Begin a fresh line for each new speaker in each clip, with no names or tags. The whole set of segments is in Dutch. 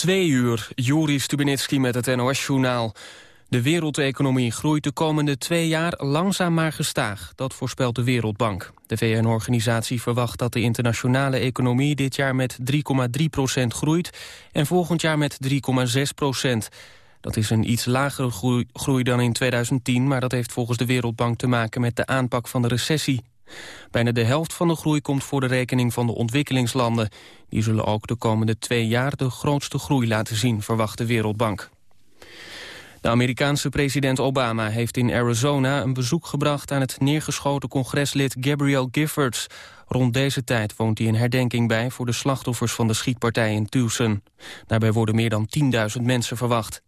Twee uur, Joris Stubenitski met het NOS-journaal. De wereldeconomie groeit de komende twee jaar langzaam maar gestaag. Dat voorspelt de Wereldbank. De VN-organisatie verwacht dat de internationale economie... dit jaar met 3,3 procent groeit en volgend jaar met 3,6 procent. Dat is een iets lagere groei dan in 2010... maar dat heeft volgens de Wereldbank te maken met de aanpak van de recessie. Bijna de helft van de groei komt voor de rekening van de ontwikkelingslanden. Die zullen ook de komende twee jaar de grootste groei laten zien, verwacht de Wereldbank. De Amerikaanse president Obama heeft in Arizona een bezoek gebracht aan het neergeschoten congreslid Gabriel Giffords. Rond deze tijd woont hij een herdenking bij voor de slachtoffers van de schietpartij in Tucson. Daarbij worden meer dan 10.000 mensen verwacht.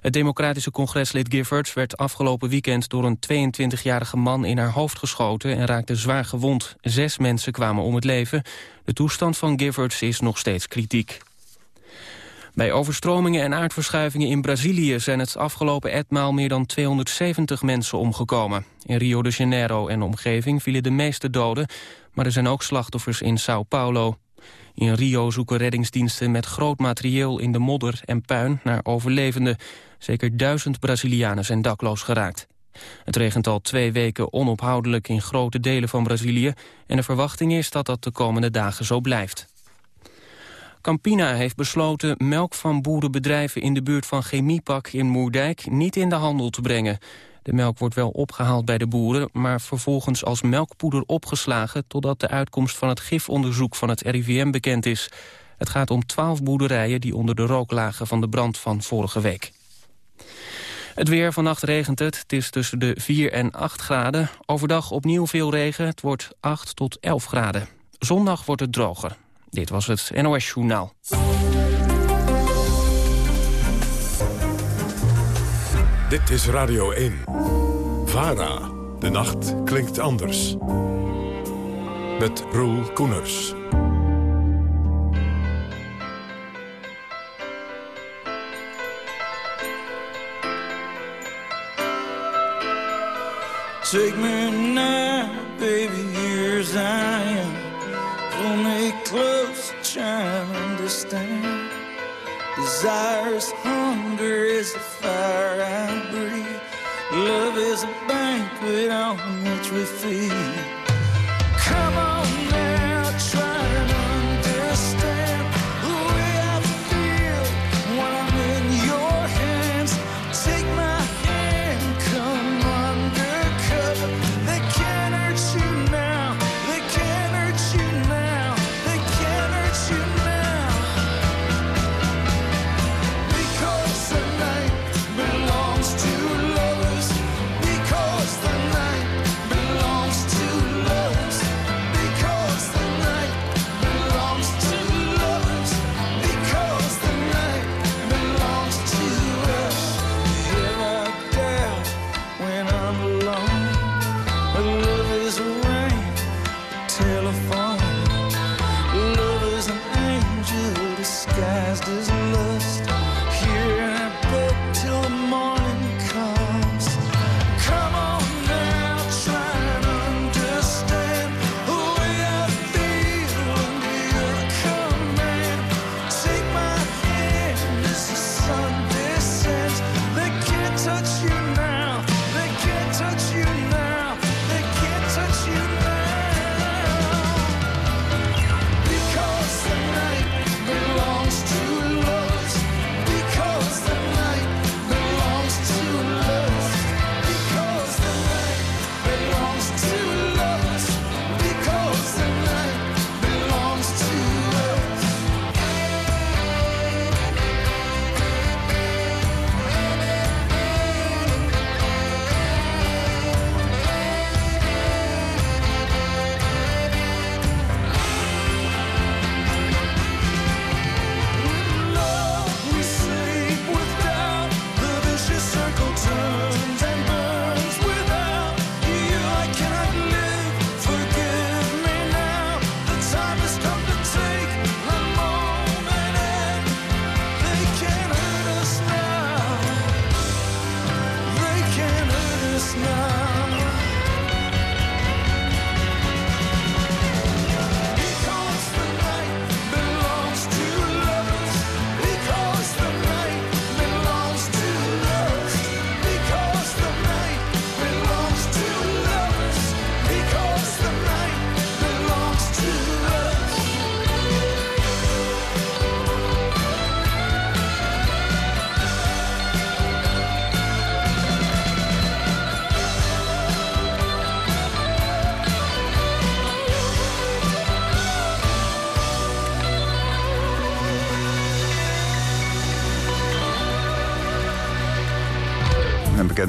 Het democratische congreslid Giffords werd afgelopen weekend door een 22-jarige man in haar hoofd geschoten en raakte zwaar gewond. Zes mensen kwamen om het leven. De toestand van Giffords is nog steeds kritiek. Bij overstromingen en aardverschuivingen in Brazilië zijn het afgelopen etmaal meer dan 270 mensen omgekomen. In Rio de Janeiro en omgeving vielen de meeste doden, maar er zijn ook slachtoffers in Sao Paulo. In Rio zoeken reddingsdiensten met groot materieel in de modder en puin naar overlevenden. Zeker duizend Brazilianen zijn dakloos geraakt. Het regent al twee weken onophoudelijk in grote delen van Brazilië... en de verwachting is dat dat de komende dagen zo blijft. Campina heeft besloten melk van boerenbedrijven in de buurt van Chemiepak in Moerdijk niet in de handel te brengen. De melk wordt wel opgehaald bij de boeren, maar vervolgens als melkpoeder opgeslagen totdat de uitkomst van het gifonderzoek van het RIVM bekend is. Het gaat om twaalf boerderijen die onder de rook lagen van de brand van vorige week. Het weer, vannacht regent het. Het is tussen de 4 en 8 graden. Overdag opnieuw veel regen. Het wordt 8 tot 11 graden. Zondag wordt het droger. Dit was het NOS Journaal.
Dit is Radio 1. VARA. De nacht klinkt anders. Met Roel Koeners.
Take me now, baby, here's I am. Pull me close, try and understand. Desire is hunger, is the fire I breathe. Love is a banquet on which we feed.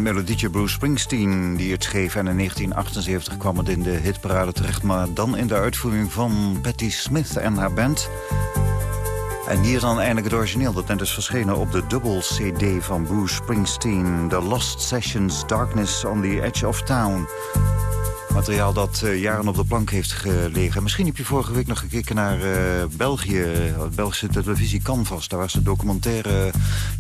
Melodietje Bruce Springsteen die het schreef. En in 1978 kwam het in de hitparade terecht. Maar dan in de uitvoering van Patti Smith en haar band. En hier dan eindelijk het origineel. Dat net is verschenen op de dubbel CD van Bruce Springsteen. The Lost Sessions, Darkness on the Edge of Town. Materiaal dat uh, jaren op de plank heeft gelegen. Misschien heb je vorige week nog gekeken naar uh, België. Belgische televisie Canvas. Daar was een documentaire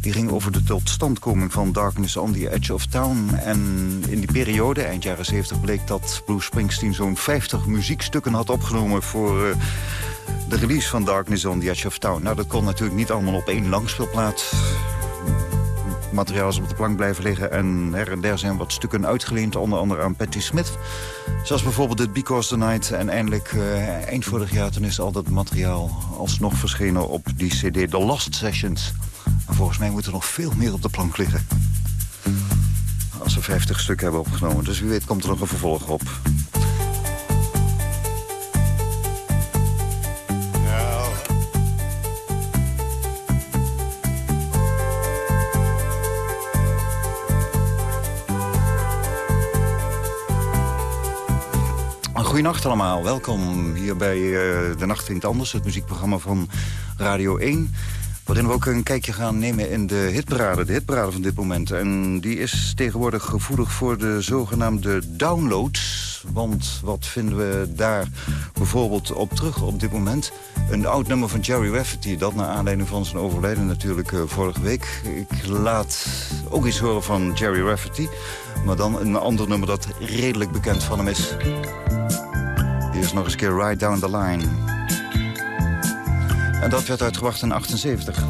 die ging over de totstandkoming van Darkness on the Edge of Town. En in die periode, eind jaren 70, bleek dat Bruce Springsteen zo'n 50 muziekstukken had opgenomen voor... Uh, de release van Darkness on the Edge of Town. Nou, dat kon natuurlijk niet allemaal op één langspeelplaat materiaal is op de plank blijven liggen. En her en der zijn wat stukken uitgeleend, onder andere aan Patti Smith. Zoals bijvoorbeeld dit Because the Night. En eindelijk, uh, eind vorig jaar, toen is al dat materiaal alsnog verschenen op die cd. The Lost Sessions. En volgens mij moet er nog veel meer op de plank liggen. Als we 50 stukken hebben opgenomen. Dus wie weet komt er nog een vervolg op. Goedenacht allemaal, welkom hier bij uh, De Nacht Klinkt Anders... het muziekprogramma van Radio 1... waarin we ook een kijkje gaan nemen in de hitparade, de hitparade van dit moment. En die is tegenwoordig gevoelig voor de zogenaamde downloads. Want wat vinden we daar bijvoorbeeld op terug op dit moment? Een oud nummer van Jerry Rafferty, dat naar aanleiding van zijn overlijden natuurlijk uh, vorige week. Ik laat ook iets horen van Jerry Rafferty... maar dan een ander nummer dat redelijk bekend van hem is... Hier nog eens een keer Ride Down the Line. En dat werd uitgebracht in 78.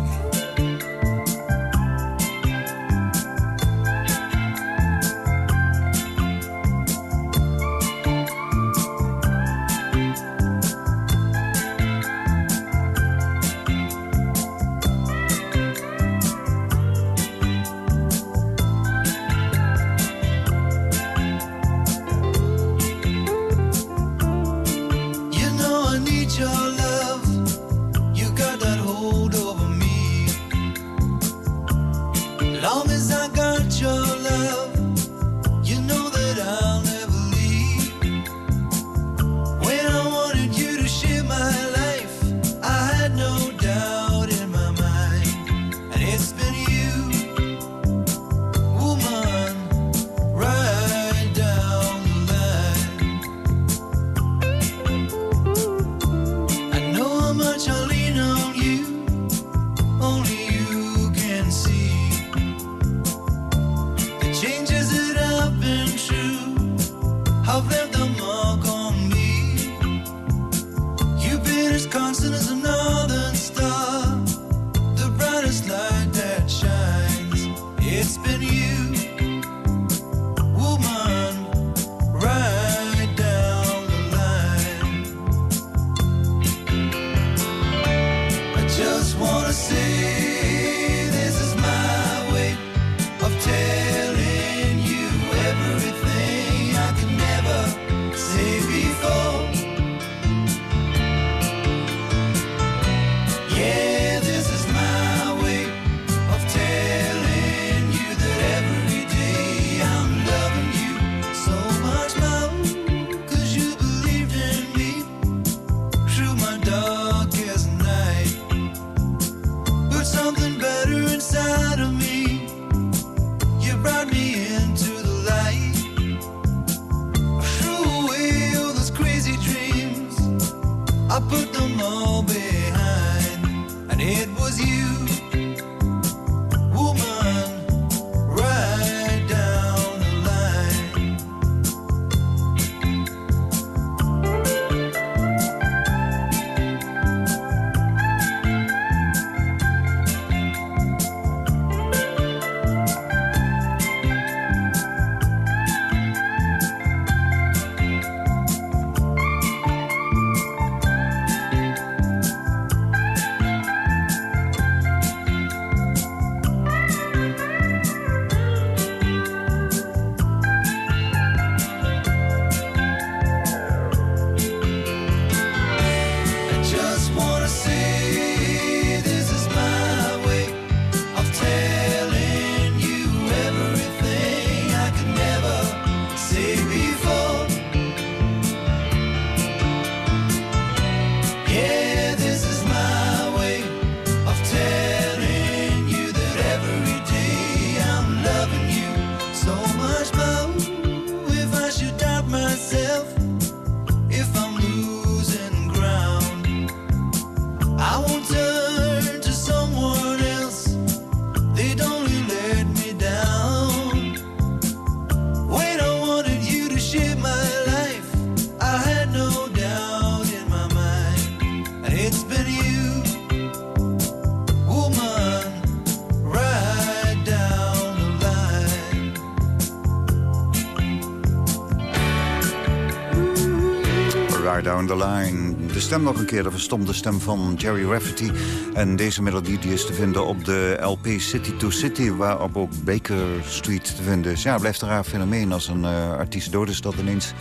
Far Down the Line. De stem nog een keer, de verstomde stem van Jerry Rafferty. En deze melodie die is te vinden op de LP City to City... waarop ook Baker Street te vinden is. Ja, blijft een raar fenomeen als een uh, artiest dood is... dat ineens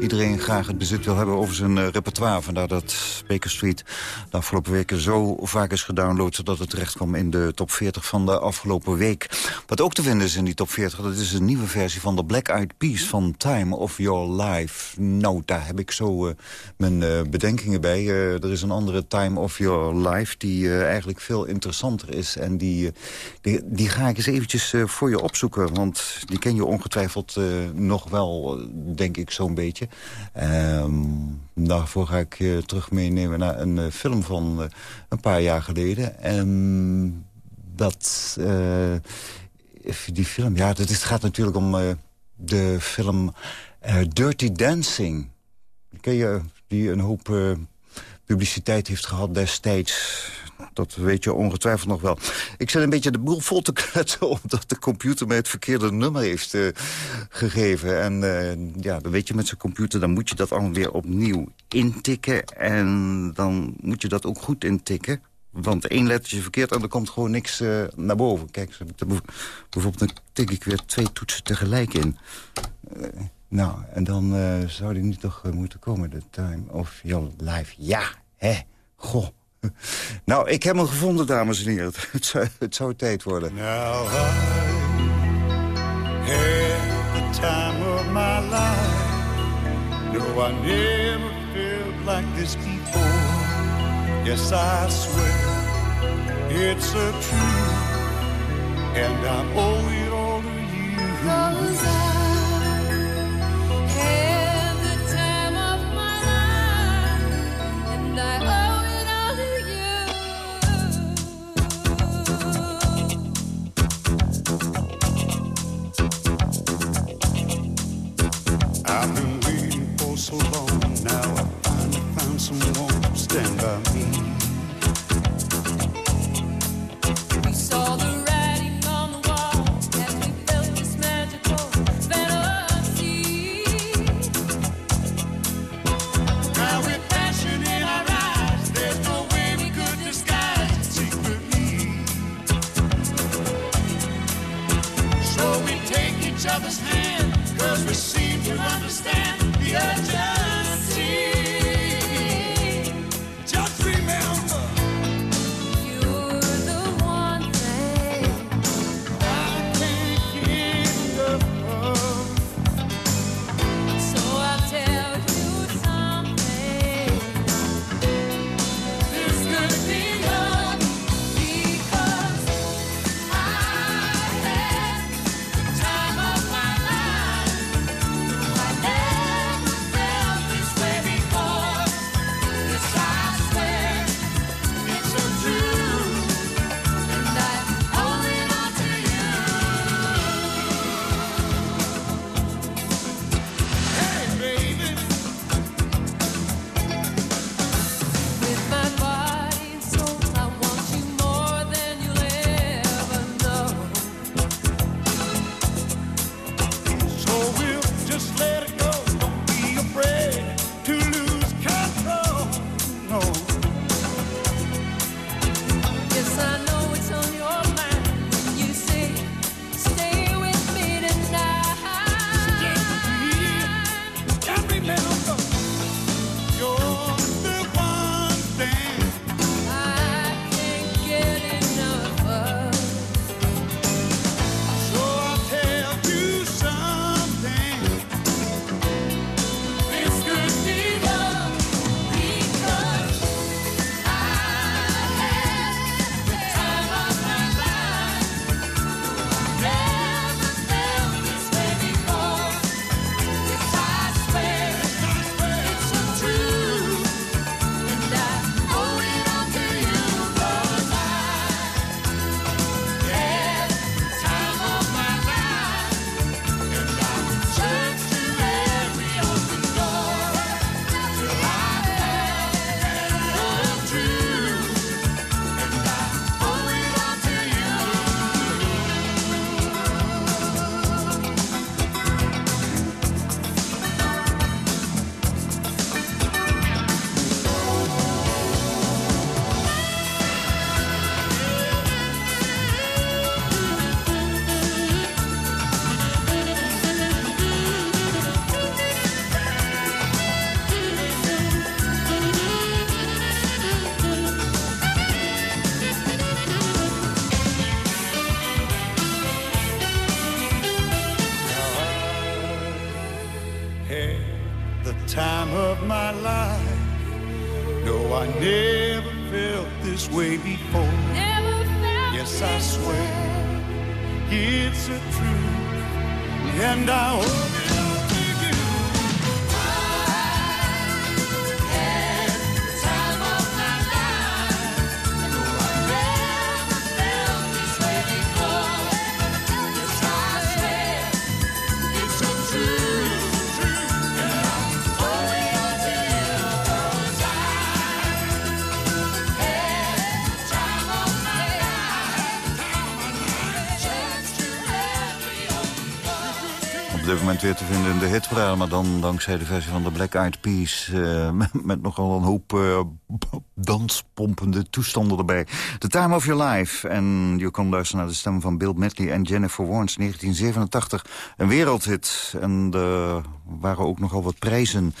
iedereen graag het bezit wil hebben over zijn uh, repertoire. Vandaar dat Baker Street de afgelopen weken zo vaak is gedownload... zodat het terecht kwam in de top 40 van de afgelopen week. Wat ook te vinden is in die top 40, dat is een nieuwe versie van de Black Eyed Peas... van Time of Your Life. Nou, daar heb ik zo uh, mijn uh, bij. Uh, er is een andere Time of Your Life die eigenlijk veel interessanter is. En die, die, die, ga ik eens eventjes voor je opzoeken. Want die ken je ongetwijfeld nog wel, denk ik, zo'n beetje. Um, daarvoor ga ik je terug meenemen naar een film van een paar jaar geleden. En dat... die film, ja, het gaat natuurlijk om de film Dirty Dancing. Ken je, die een hoop uh, publiciteit heeft gehad destijds. Dat weet je ongetwijfeld nog wel. Ik zit een beetje de boel vol te kletsen... omdat de computer mij het verkeerde nummer heeft uh, gegeven. En ja, dan weet je met zijn computer... dan moet je dat allemaal weer opnieuw intikken. En dan moet je dat ook goed intikken. Want één lettertje verkeerd en er komt gewoon niks naar boven. Kijk, bijvoorbeeld dan tik ik weer twee toetsen tegelijk in. Nou, en dan uh, zou die nu toch moeten komen. The time of your life. Ja, hè. Goh. Nou, ik heb hem gevonden, dames en heren. Het zou, het zou tijd worden. Now I had the time of my life. No, I never felt like this before. Yes, I swear it's a truth, and I owe it all to you. My life.
No, I never felt this way before. yes, I swear it's a truth, and I hope.
Dit moment weer te vinden in de hitparade... maar dan dankzij de versie van de Black Eyed Peas... Uh, met, nogal een hoop uh, danspompende toestanden erbij. The Time of Your Life. En je kon luisteren naar de stem van Bill Medley en Jennifer Warnes 1987. Een wereldhit. En er waren ook nogal wat prijzen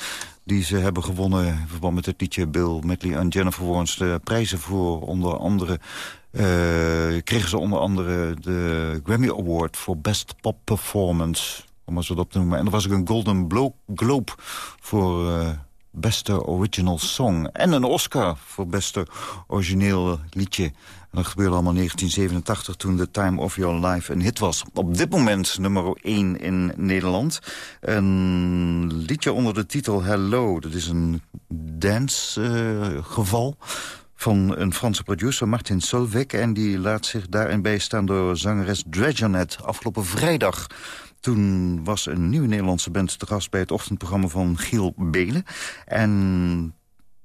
die ze hebben gewonnen... in verband met het liedje Bill Medley en Jennifer Warnes. De prijzen voor onder andere... Uh, kregen ze onder andere de Grammy Award voor Best Pop Performance om maar zo op te noemen. En er was ook een Golden Globe voor uh, beste original song. En een Oscar voor beste origineel liedje. En dat gebeurde allemaal in 1987 toen The Time of Your Life een hit was. Op dit moment nummer 1 in Nederland. Een liedje onder de titel Hello. Dat is een dancegeval. Uh, van een Franse producer, Martin Solveig. En die laat zich daarin bijstaan door zangeres Dredgernet afgelopen vrijdag. Toen was een nieuwe Nederlandse band te gast bij het ochtendprogramma van Giel Belen. En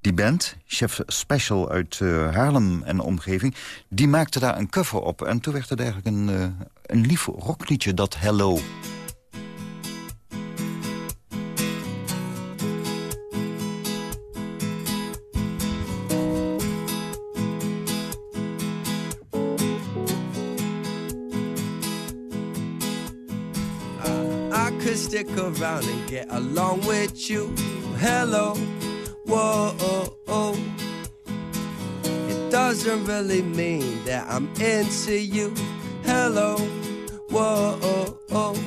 die band, Chef Special uit uh, Haarlem en de omgeving... die maakte daar een cover op. En toen werd het eigenlijk een, uh, een lief rockliedje, dat Hello...
around and get along with you. Hello, whoa, oh, oh. It doesn't really mean that I'm into you. Hello, whoa, oh, oh.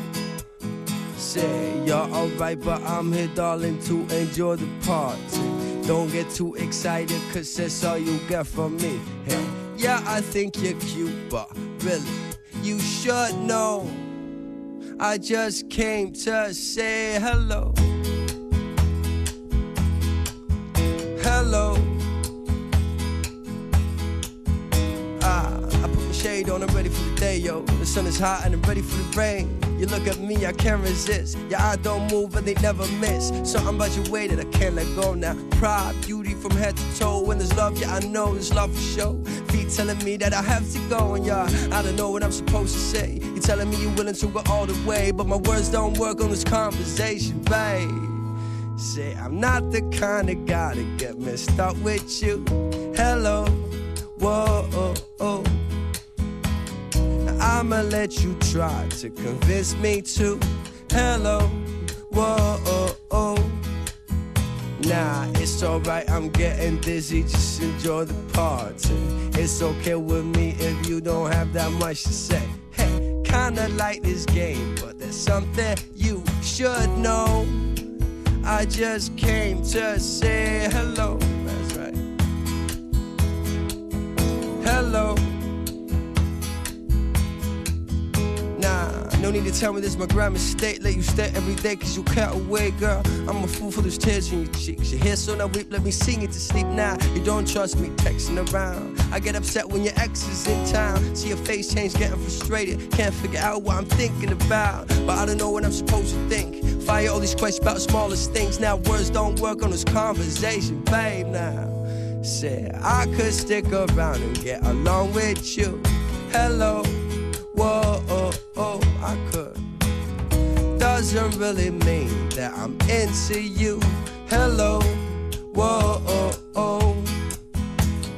Say you're alright, but I'm here, darling, to enjoy the party. Don't get too excited, cause that's all you get from me. Hey, yeah, I think you're cute, but really, you should know I just came to say hello. Hello. Ah, I put my shade on, I'm ready for the day, yo. The sun is hot and I'm ready for the rain. You look at me, I can't resist. Your eye don't move and they never miss. Something about your way that I can't let go now. Pride, beauty from head to toe. When there's love, yeah, I know there's love for show. Feet telling me that I have to go, and yeah, I don't know what I'm supposed to say. You're telling me you're willing to go all the way, but my words don't work on this conversation, babe. Say, I'm not the kind of guy to get messed up with you. Hello, whoa, oh, oh. I'ma let you try to convince me to. Hello, whoa, oh, oh. Nah, it's alright, I'm getting dizzy, just enjoy the party. It's okay with me if you don't have that much to say. Hey, kinda like this game, but there's something you should know. I just came to say hello. That's right. Hello. No need to tell me this, my grandma state. Let you stay every day, cause you can't away, girl. I'm a fool for those tears in your cheeks. Your hair so now weep, let me sing it to sleep now. You don't trust me, texting around. I get upset when your ex is in town. See your face change, getting frustrated. Can't figure out what I'm thinking about. But I don't know what I'm supposed to think. Fire all these questions about smallest things. Now words don't work on this conversation, babe. Now, say I could stick around and get along with you. Hello, whoa, Doesn't really mean that I'm into you. Hello, whoa, oh, oh.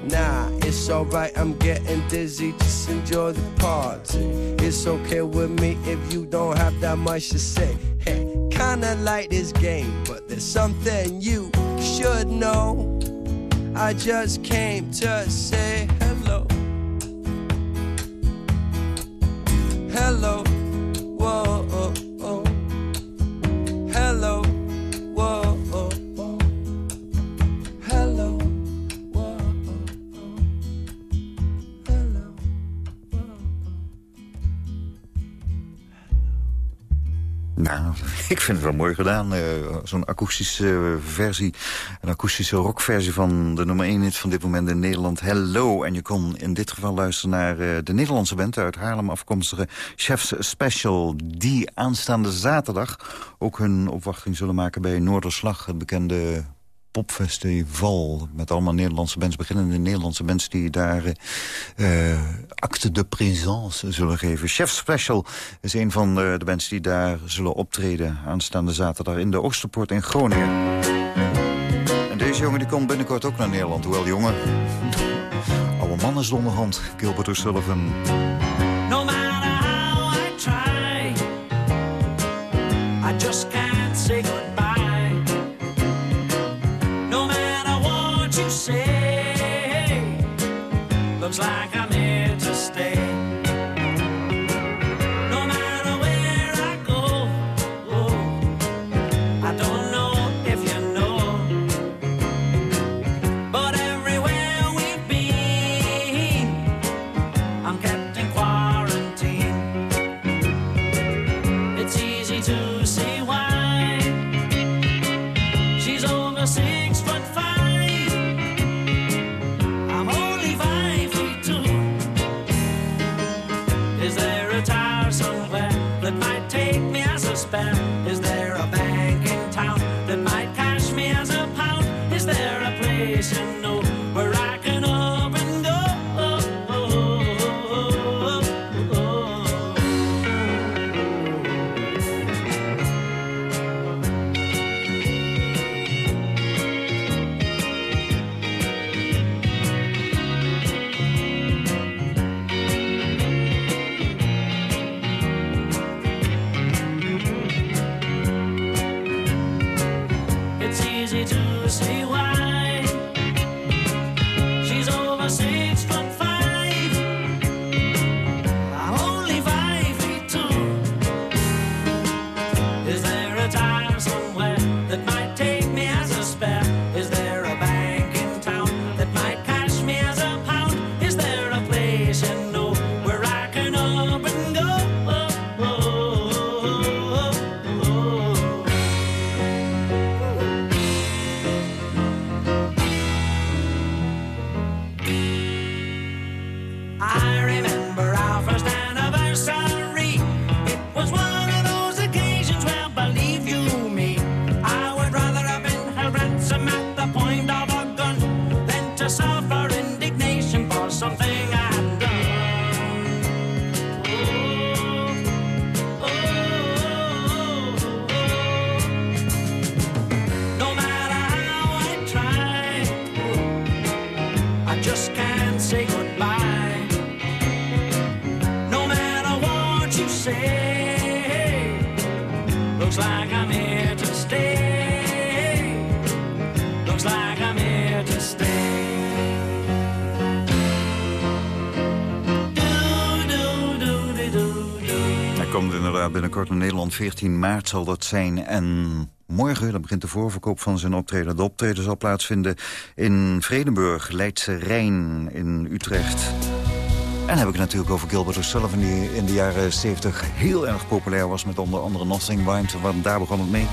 Nah, it's alright, I'm getting dizzy. Just enjoy the party. It's okay with me if you don't have that much to say. Hey, kinda like this game, but there's something you should know. I just came to say hello. Hello.
Nou, ik vind het wel mooi gedaan. Uh, Zo'n akoestische versie, een akoestische rockversie van de nummer 1 hit van dit moment in Nederland, Hello. En je kon in dit geval luisteren naar uh, de Nederlandse band uit Haarlem afkomstige Chefs Special. Die aanstaande zaterdag ook hun opwachting zullen maken bij Noorderslag, het bekende popfestival. Met allemaal Nederlandse bands, beginnende Nederlandse bands... die daar uh, acte de présence zullen geven. Chef Special is een van de, de bands die daar zullen optreden... aanstaande zaterdag in de Oosterpoort in Groningen. En deze jongen die komt binnenkort ook naar Nederland. Hoewel jongen, oude man is onderhand. Gilbert O'Sullivan. I just can't say Nederland. 14 maart zal dat zijn. En morgen, begint de voorverkoop van zijn optreden. De optreden zal plaatsvinden in Vredenburg, Leidse Rijn in Utrecht. En dan heb ik het natuurlijk over Gilbert O'Sullivan... die in de jaren 70 heel erg populair was... met onder andere Nothing Rhymes, want daar begon het mee.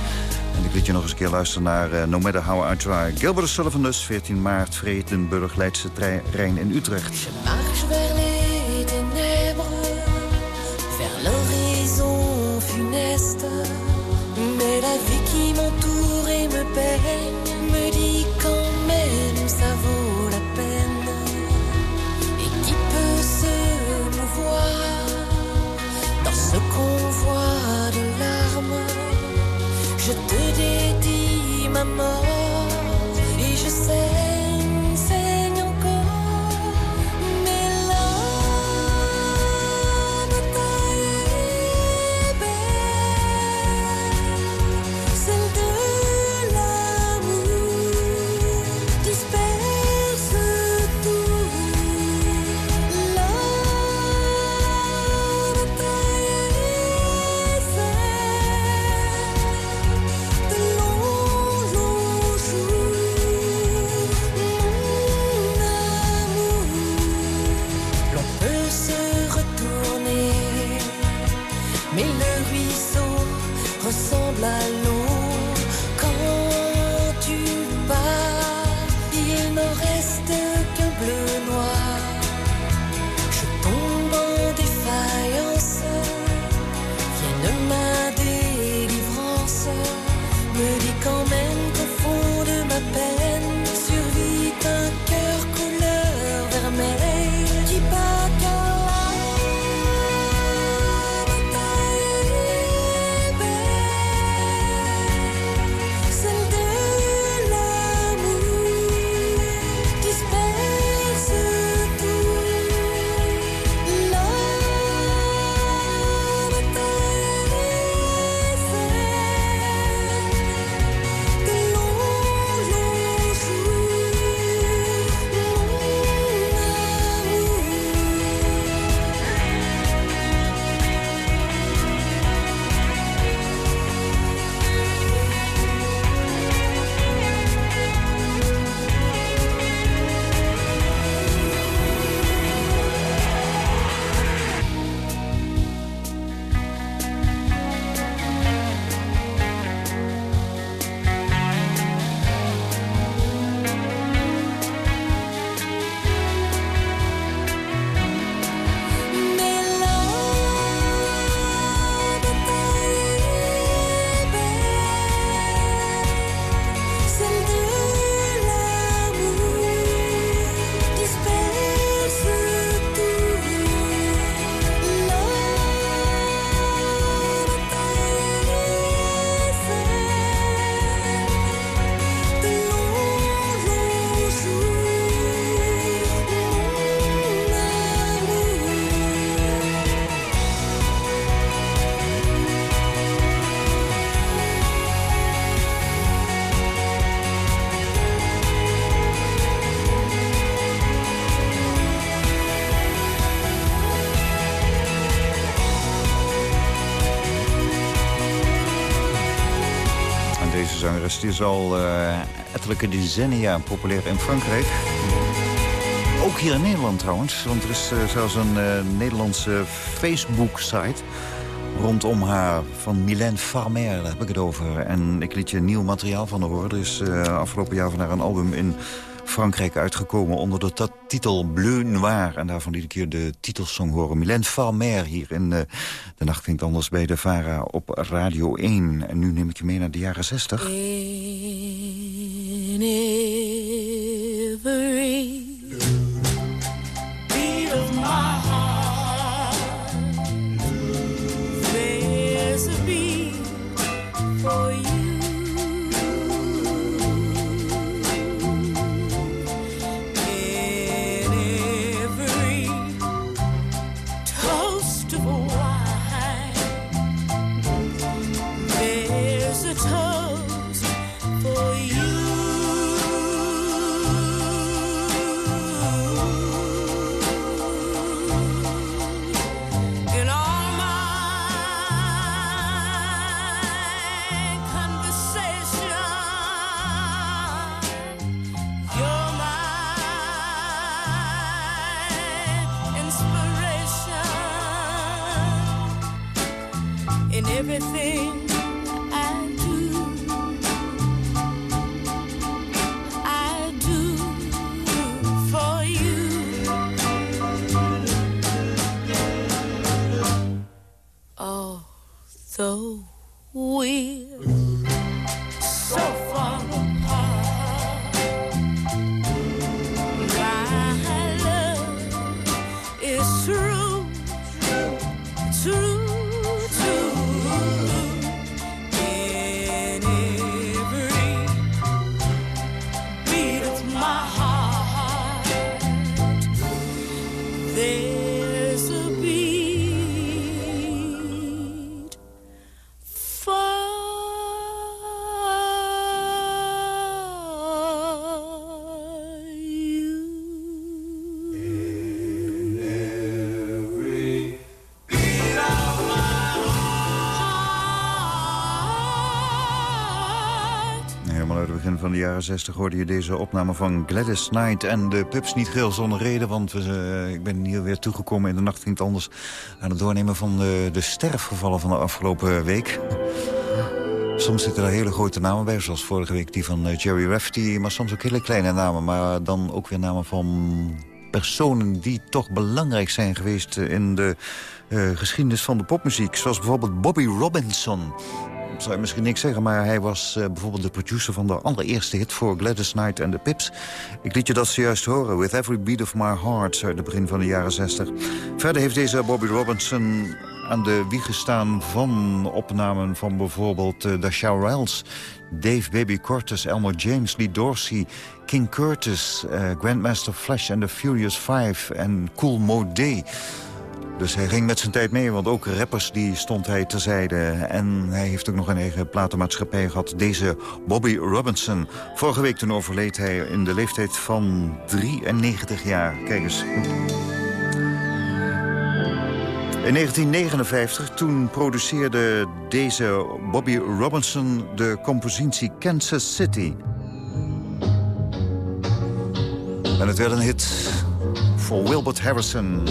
En ik liet je nog eens een keer luisteren naar uh, No Matter How I Try. Gilbert O'Sullivan dus, 14 maart, Vredenburg, Leidse Rijn in Utrecht.
remember Die is al eh, ettelijke decennia populair in Frankrijk. Ook hier in Nederland trouwens. Want er is eh, zelfs een eh, Nederlandse Facebook-site rondom haar van Mylène Farmer. Daar heb ik het over. En ik liet je nieuw materiaal van haar horen. Er is afgelopen jaar van haar een album in Frankrijk uitgekomen onder de titel Bleu Noir. En daarvan liet ik je de titelsong horen. Mylène Farmer hier in De Nacht Klinkt Anders bij de VARA op Radio 1. En nu neem ik je mee naar de jaren 60.
In
uit het begin van de jaren 60 hoorde je deze opname van Gladys Knight en de Pups niet geheel zonder reden. Want we, eh, ik ben hier weer toegekomen in de nacht het anders aan het doornemen van de, de sterfgevallen van de afgelopen week. Soms zitten er hele grote namen bij, zoals vorige week die van eh, Jerry Rafferty. Maar soms ook hele kleine namen, maar dan ook weer namen van personen die toch belangrijk zijn geweest eh, in de geschiedenis van de popmuziek. Zoals bijvoorbeeld Bobby Robinson zou je misschien niks zeggen, maar hij was eh, bijvoorbeeld de producer van de allereerste hit voor Gladys Knight en de Pips. Ik liet je dat zojuist horen, With Every Beat of My Heart, uit het begin van de jaren 60. Verder heeft deze Bobby Robinson aan de wieg gestaan van opnamen van bijvoorbeeld eh, The Showrells, Dave Baby Cortus, Elmore James, Lee Dorsey, King Curtis, eh, Grandmaster Flash and the Furious Five en Cool Mode. Dus hij ging met zijn tijd mee, want ook rappers die stond hij terzijde. En hij heeft ook nog een eigen platenmaatschappij gehad. Deze Bobby Robinson. Vorige week toen overleed hij in de leeftijd van 93 jaar. Kijk eens. In 1959, toen produceerde deze Bobby Robinson de compositie Kansas City. En het werd een hit voor Wilbert Harrison.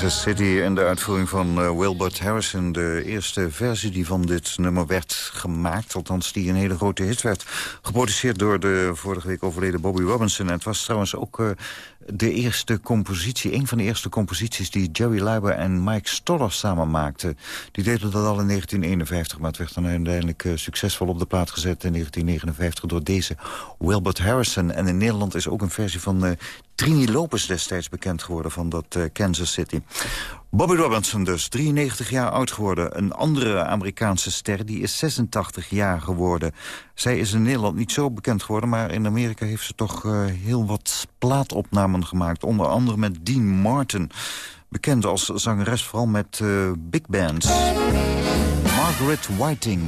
Kansas City
in de uitvoering van uh, Wilbert Harrison. De eerste versie die van dit nummer werd gemaakt. Althans, die een hele grote hit werd. Geproduceerd door de vorige week overleden Bobby Robinson. En het was trouwens ook uh, de eerste compositie, een van de eerste composities... die Jerry Leiber en Mike Stoller samen maakten. Die deden dat al in 1951, maar het werd dan uiteindelijk uh, succesvol op de plaat gezet... in 1959 door deze Wilbert Harrison. En in Nederland is ook een versie van Trini Lopez destijds bekend geworden van dat uh, Kansas City. Bobby Robinson dus, 93 jaar oud geworden. Een andere Amerikaanse ster, die is 86 jaar geworden. Zij is in Nederland niet zo bekend geworden... maar in Amerika heeft ze toch uh, heel wat plaatopnamen gemaakt. Onder andere met Dean Martin. Bekend als zangeres vooral met uh, big bands. Margaret Whiting.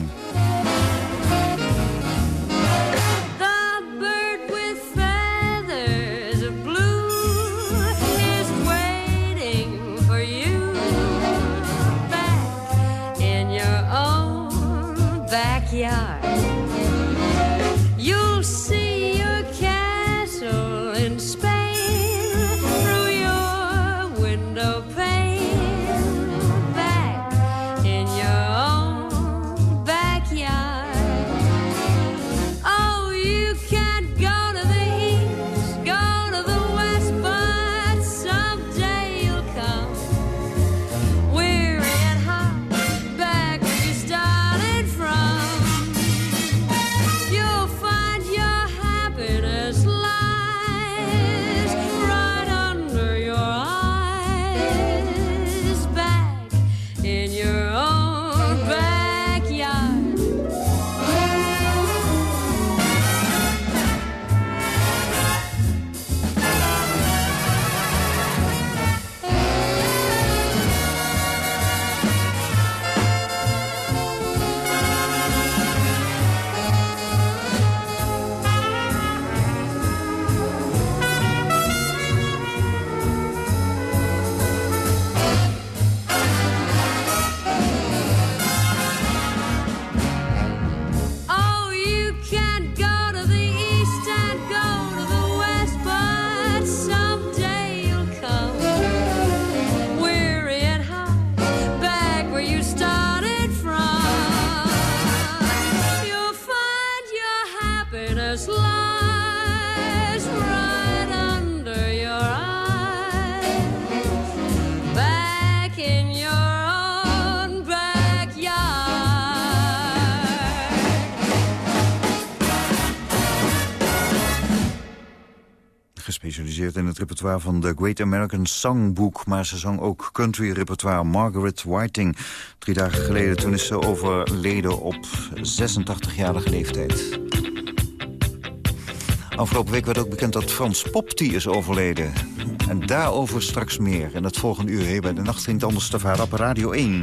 Repertoire van The Great American Songbook. Maar ze zong ook country repertoire. Margaret Whiting. Drie dagen geleden toen is ze overleden op 86-jarige leeftijd. Afgelopen week werd ook bekend dat Frans Popti is overleden. En daarover straks meer. In het volgende uur hier bij de Nacht Klinkt Anders te varen op Radio 1.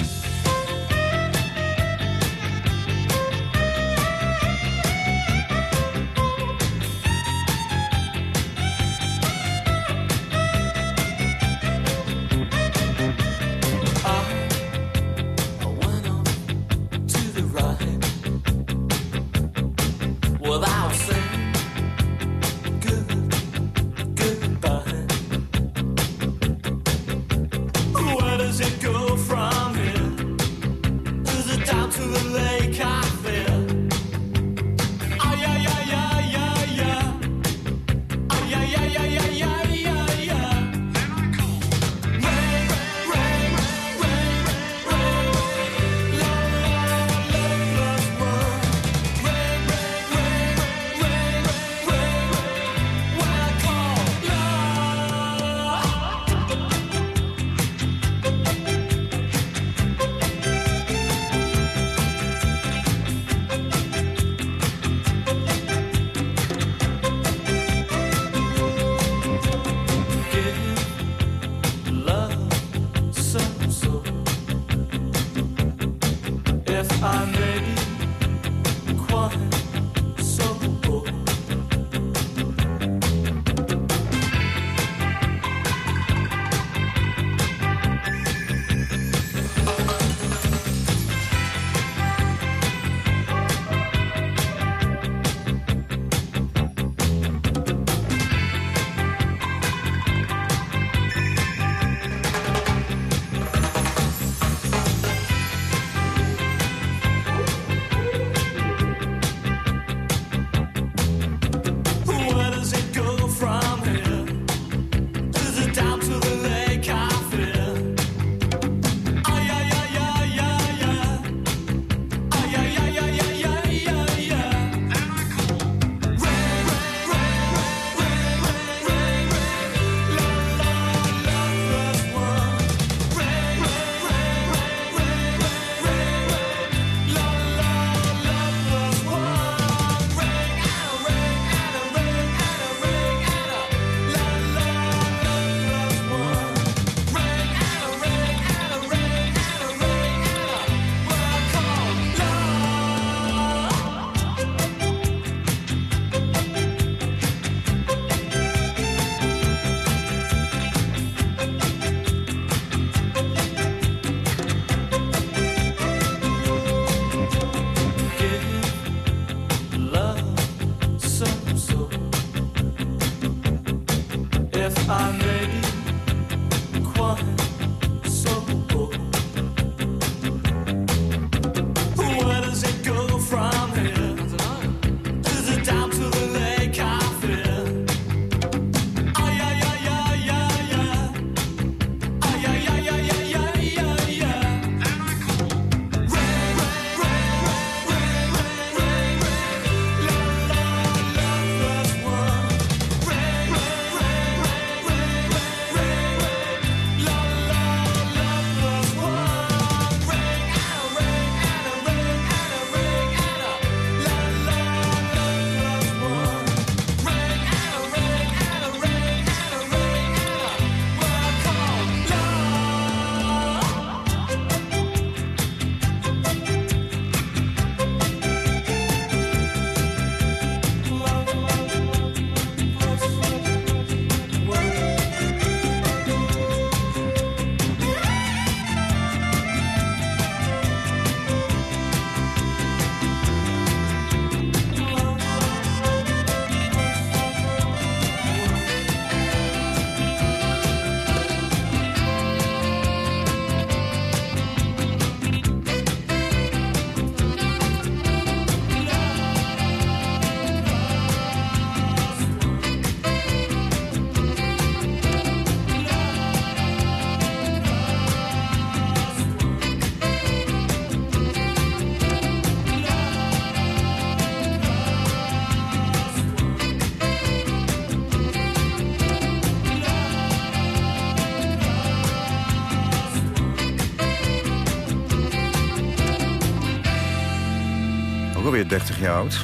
30 jaar oud.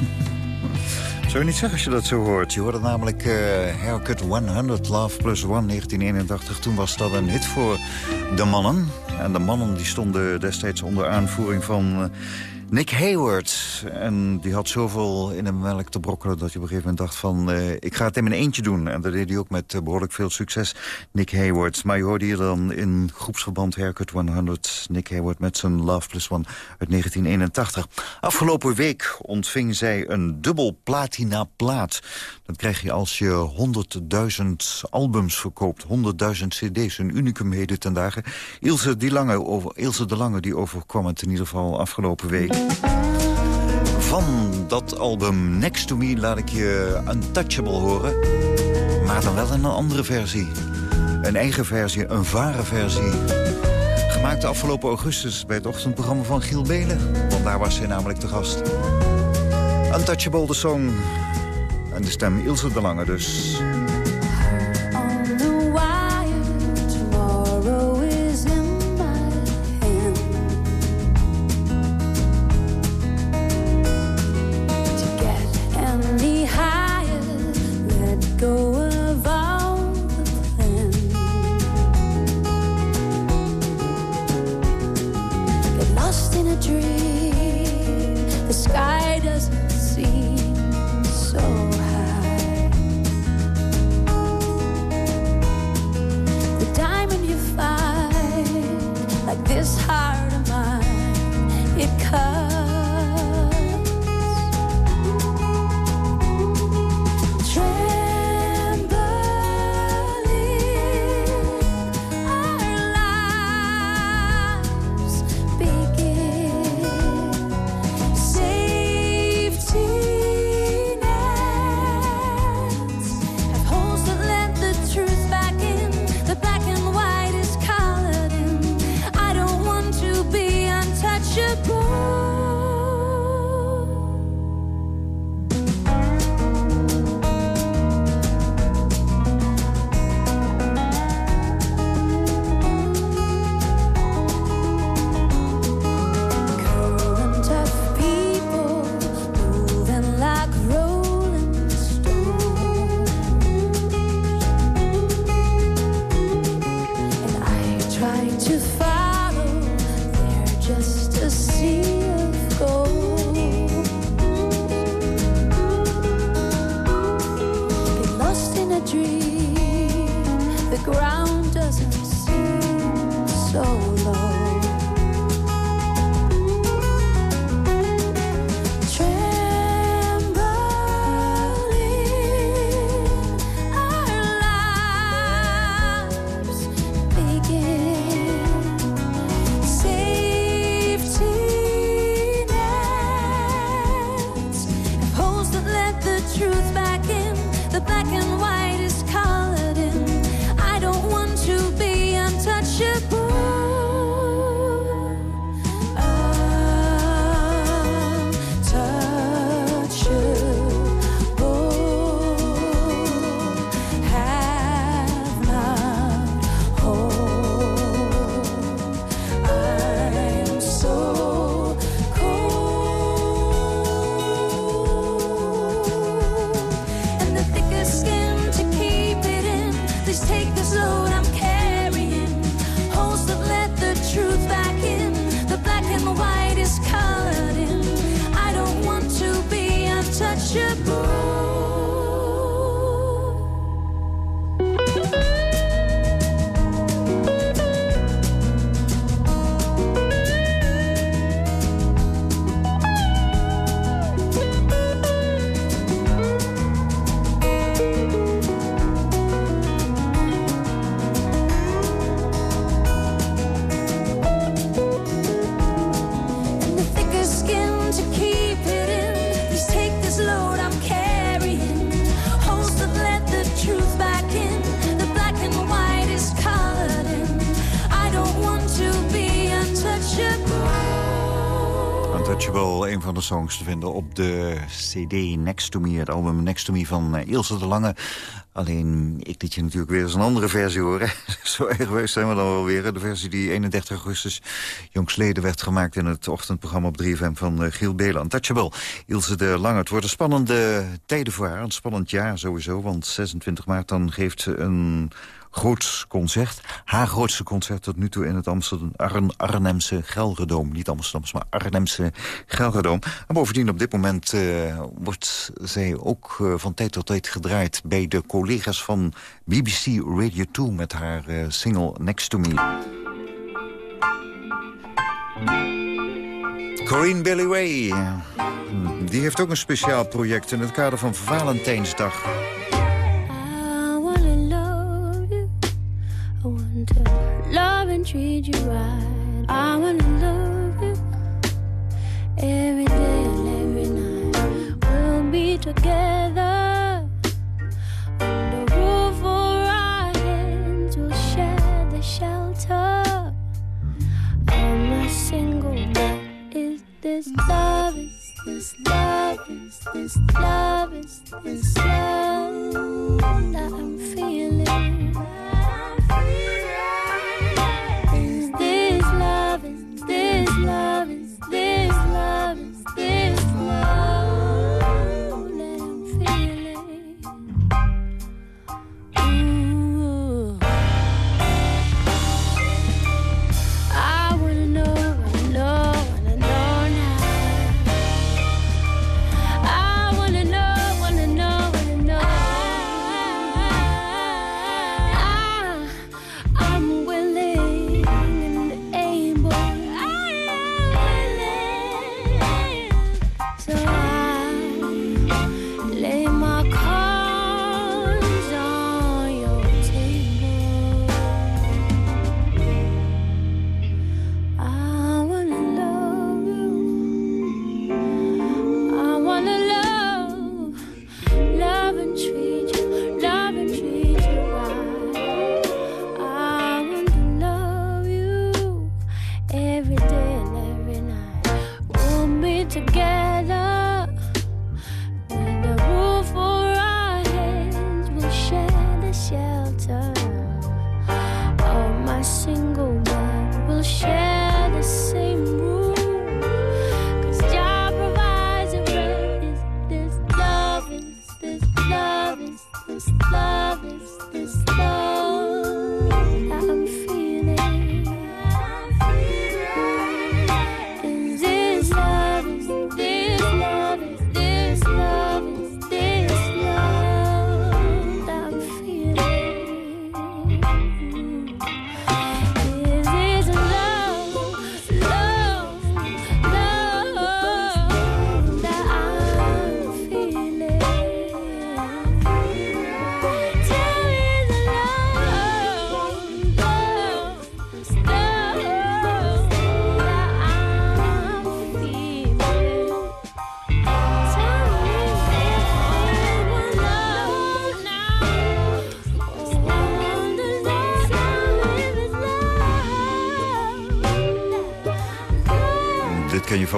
Zou je niet zeggen als je dat zo hoort? Je hoorde namelijk eh Haircut 100 Love Plus One 1981. Toen was dat een hit voor de mannen. En de mannen die stonden destijds onder aanvoering van eh, Nick Hayward. En die had zoveel in de melk te brokkelen dat je op een gegeven moment dacht van... eh, ik ga het in mijn eentje doen. En dat deed hij ook met eh, behoorlijk veel succes, Nick Hayward. Maar je hoorde hier dan in groepsverband Haircut 100... Nick Hayward met zijn Love Plus One uit 1981. Afgelopen week ontving zij een dubbel platina plaat. Dat krijg je als je 100.000 albums verkoopt. 100.000 cd's, een unicum heden ten dagen. Ilse, die over, Ilse de Lange die overkwam het in ieder geval afgelopen week. Van dat album Next to Me laat ik je Untouchable horen. Maar dan wel in een andere versie. Een eigen versie, een vare versie. Gemaakt afgelopen augustus bij het ochtendprogramma van Giel Belen. Want daar was hij namelijk te gast. Untouchable, de song. En de stem Ilse de Lange dus. Songs te vinden op de CD Next to Me, het album Next to Me van eh, Ilse de Lange. Alleen, ik liet je natuurlijk weer eens een andere versie horen. Zo erg geweest zijn we dan wel weer. De versie die 31 augustus jongsleden werd gemaakt... in het ochtendprogramma op 3FM van uh, Giel Belen. Untouchable, Ilse de Lange. Het wordt een spannende tijden voor haar, een spannend jaar sowieso. Want 26 maart dan geeft ze een groots concert. Haar grootste concert tot nu toe in het Amsterdam, Arn, Arnhemse Gelredoom. Niet Amsterdamse, maar Arnhemse Gelredoom. En bovendien op dit moment uh, wordt zij ook uh, van tijd tot tijd gedraaid... bij de collega's van BBC Radio 2 met haar uh, single Next to Me. Corinne Billy. Die heeft ook een speciaal project in het kader van Valentijnsdag.
You right. I wanna love you every day and every night. We'll be together under roof over our heads. We'll share the shelter. I'm a single. Is this love? Is this love? Is this love? Is this love that I'm feeling?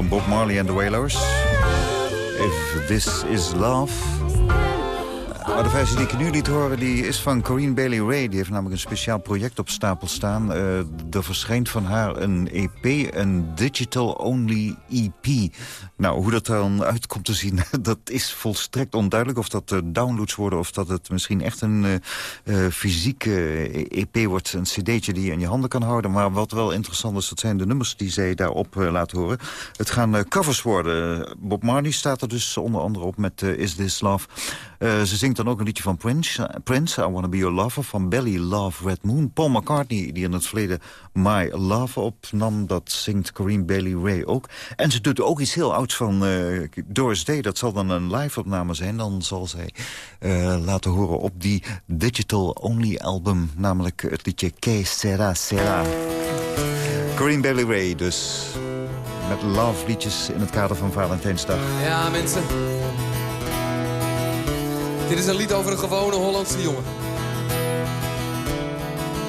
Bob Marley en the Wailers. If This Is Love. Maar de versie die ik nu liet horen, die is van Corinne Bailey Ray. Die heeft namelijk een speciaal project op stapel staan. Uh, er verschijnt van haar een EP, een digital-only EP. Nou, hoe dat dan uitkomt te zien, dat is volstrekt onduidelijk. Of dat uh, downloads worden, of dat het misschien echt een uh, fysieke EP wordt. Een cd'tje die je in je handen kan houden. Maar wat wel interessant is, dat zijn de nummers die zij daarop laten horen. Het gaan covers worden. Bob Marley staat er dus onder andere op met Is This Love. Ze zingt dan ook een liedje van Prince, Prince I Wanna Be Your Lover, van Belly Love Red Moon. Paul McCartney, die in het verleden My Love opnam, dat zingt Corinne Bailey Ray ook. En ze doet ook iets heel ouds van uh, Doris Day. Dat zal dan een live-opname zijn. Dan zal zij laten horen op die digital-only album, namelijk het liedje Que Sera Sera. Corinne Bailey Ray dus. Met love liedjes in het kader van Valentijnsdag.
Ja, mensen. Dit is een lied over een gewone Hollandse jongen.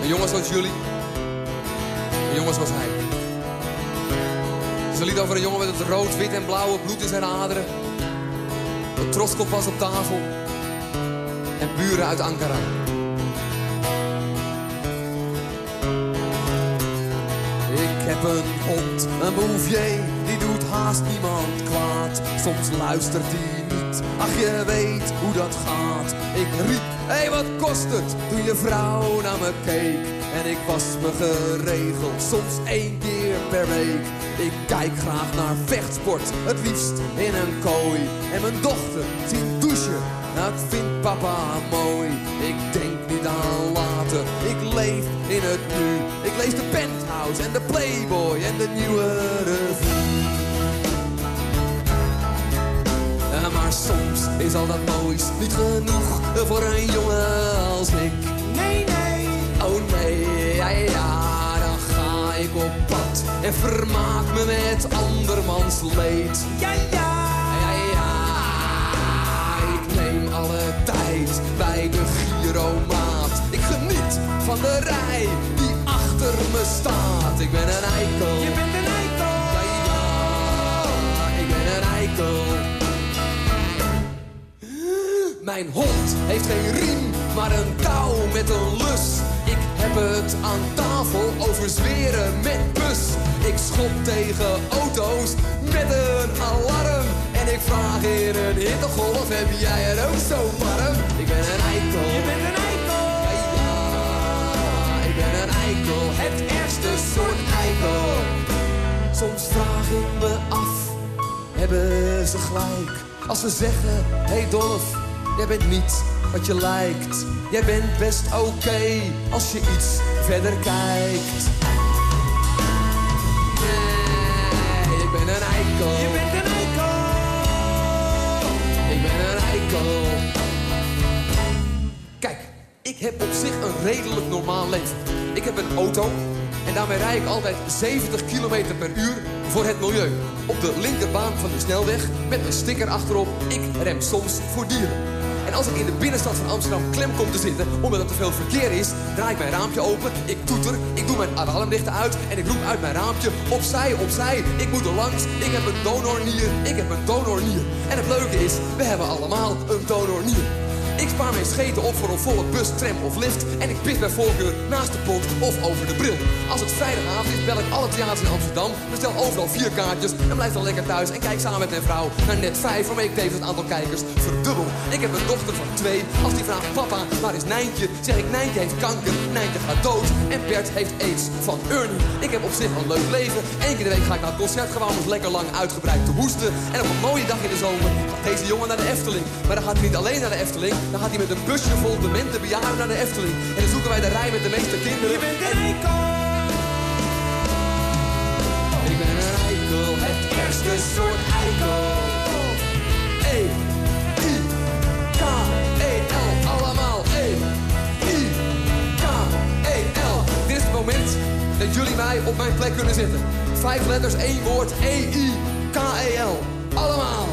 Een jongen zoals jullie. Een jongen zoals hij. is een lied over een jongen met het rood, wit en blauwe bloed in zijn aderen. De troskop was op tafel. En buren uit Ankara. Ik heb een hond, een bouvier, die doet haast niemand kwaad. Soms luistert hij niet, ach je weet hoe dat gaat. Ik riep, hé hey, wat kost het, toen je vrouw naar me keek. En ik was me geregeld, soms één keer per week. Ik kijk graag naar vechtsport, het liefst in een kooi. En mijn dochter zien douchen, dat vindt papa mooi. Ik denk niet aan later, ik leef in het nu. Ik lees de penthouse en de playboy en de nieuwe revue. Maar soms is al dat moois niet genoeg voor een jongen als ik. Nee, nee. Oh nee, ja, ja, dan ga ik op pad en vermaak me met andermans leed. Ja, ja. Ja, ja. Ik neem alle tijd bij de giromaat. Ik geniet van de rij die achter me staat. Ik ben een eikel. Een. Mijn hond heeft geen riem, maar een touw met een lus. Ik heb het aan tafel over zweren met bus. Ik schop tegen auto's met een alarm. En ik vraag in een hittegolf, heb jij het ook zo warm? Ik ben een eikel. Je bent een eikel. Ja, ja, ik ben een eikel. Het ergste soort eikel. Soms vraag ik me af, hebben ze gelijk? Als ze zeggen, hey Dolf, jij bent niet wat je lijkt. Jij bent best oké als je iets verder kijkt. Nee, ik ben een eikel. Je bent een eikel. Ik ben een eikel. Kijk, ik heb op zich een redelijk normaal leven. Ik heb een auto en daarmee rijd ik altijd 70 km per uur voor het milieu. Op de linkerbaan van de snelweg met een sticker achterop. Ik rem soms voor dieren. En als ik in de binnenstad van Amsterdam klem kom te zitten... omdat er te veel verkeer is, draai ik mijn raampje open. Ik toeter, ik doe mijn alarmlichten uit... en ik roep uit mijn raampje, opzij, opzij. Ik moet er langs, ik heb een donornier, ik heb een donornier. En het leuke is, we hebben allemaal een donornier. Ik spaar mijn scheten op voor een volle bus, tram of lift... en ik pis bij voorkeur naast de pot of over de bril. Als het vrijdagavond is, bel ik alle theaters in Amsterdam... bestel overal vier kaartjes en blijf dan lekker thuis... en kijk samen met mijn vrouw naar net vijf... waarmee ik tevens het aantal kijkers verdubbel. Ik heb een dochter van twee. Als die vraagt, papa, waar is Nijntje? Zeg ik, Nijntje heeft kanker, Nijntje gaat dood... en Bert heeft aids van Ernie. Ik heb op zich een leuk leven. Eén keer de week ga ik naar het concert gewoon eens lekker lang uitgebreid te hoesten. En op een mooie dag in de zomer gaat deze jongen naar de Efteling. Maar dan gaat hij niet alleen naar de Efteling... Dan gaat hij met een busje vol demente bejaarden naar de Efteling. En dan zoeken wij de rij met de meeste kinderen. Je bent een eikel. Ik ben een eikel, het eerste soort eikel. E, I, K, E, L, allemaal. E, I, K, E, L. Dit is het moment dat jullie mij op mijn plek kunnen zetten. Vijf letters, één woord. E, I, K, E, L. Allemaal.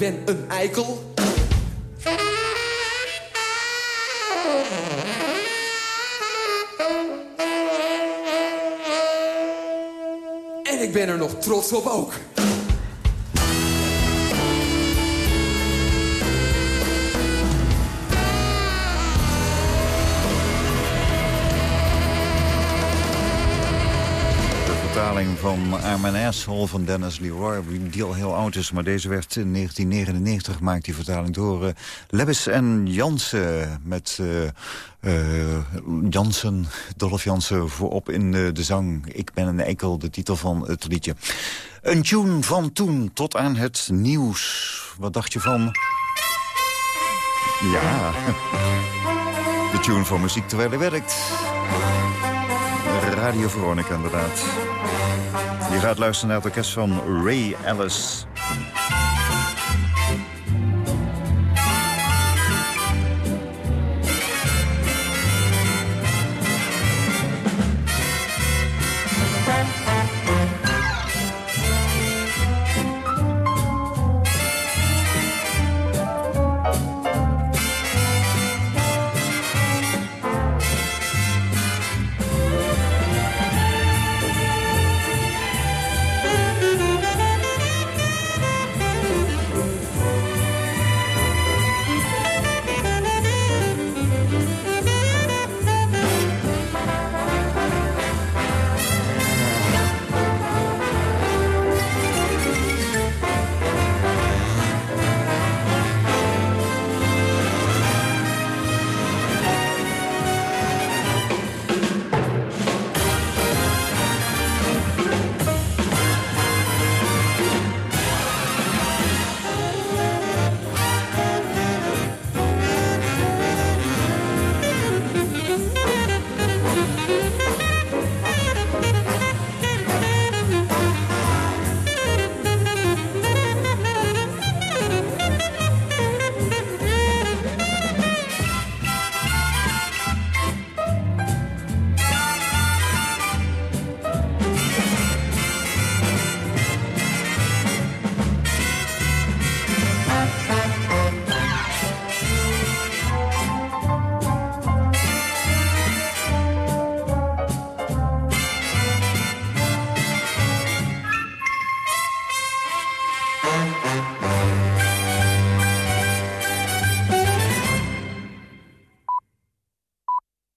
Ben een eikel. En ik ben er nog trots op ook.
De vertaling van an Asshole van Dennis Leroy, die al heel oud is. Maar deze werd in 1999 gemaakt, die vertaling door uh, Lebbes en Jansen. Met uh, uh, Jansen, Dolph Jansen voorop in de, zang. Ik ben een eikel, de titel van het liedje. Een tune van toen tot aan het nieuws. Wat dacht je van... Ja, de tune voor muziek terwijl hij werkt. Radio Veronica, inderdaad. Je gaat luisteren naar het orkest van Ray Ellis.